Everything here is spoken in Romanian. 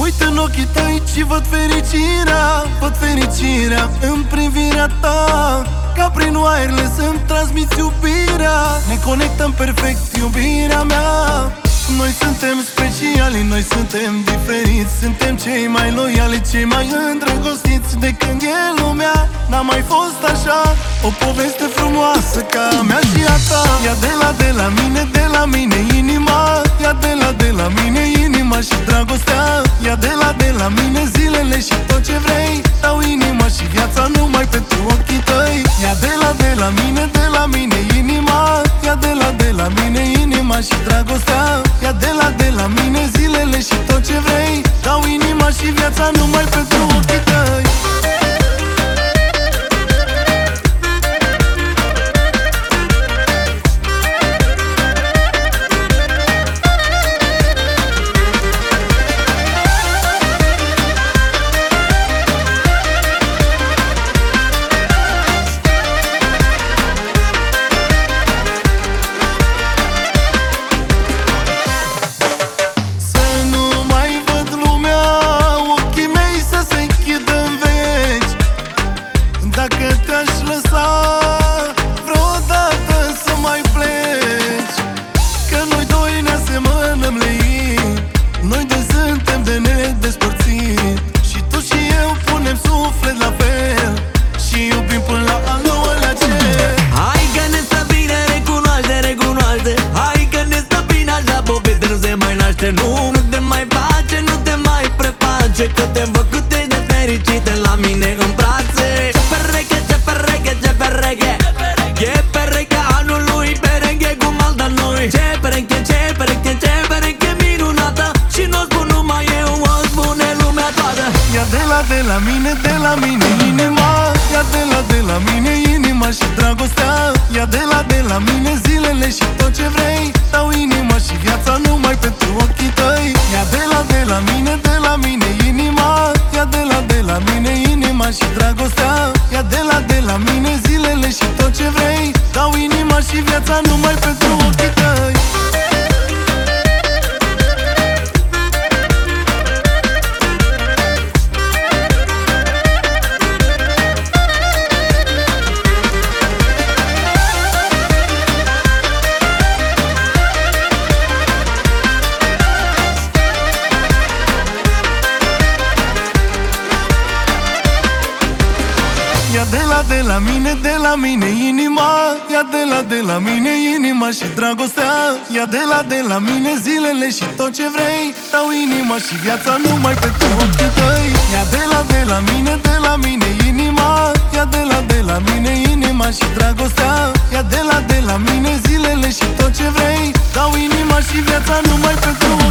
uit în ochii tăi și văd fericirea Văd fericirea în privirea ta. Ca prin wireless îmi transmiți iubirea. Ne conectăm perfect iubirea mea. Noi suntem speciali, noi suntem diferiți. Suntem cei mai loiali, cei mai îndrăgostiți De când e lumea, n-a mai fost așa. O poveste frumoasă ca a mea Ia de la, de la mine zilele și tot ce vrei. Dau inima și viața numai pentru ochii tăi. Ia de la, de la mine, de la mine inima. Ia de la, de la mine inima și dragostea ești de fericită la mine în brațe. Ce pereche, ce pereche, ce pereche. E pereche anului, pereche cum alta noi. Ce pereche, ce pereche, ce pereche minunată. Și nu o spun numai eu, o spune lumea toată. Ia de la, de la mine, de la mine inima. Ia de la, de la mine inima și dragostea de la, de la mine zilele și tot ce vrei. Dau inima și viața numai pentru ochii de la, de la mine, de la mine inima. Ia de la, de la mine inima și dragostea. Ia de la, de la mine zilele și tot ce vrei. Dau inima și viața numai pentru ochii tăi. Ia de la, de la mine, de la mine inima. Ia de la, de la mine inima și dragostea. Ia de la, de la mine zilele și tot ce vrei. Dau inima și viața numai pentru ochii tăi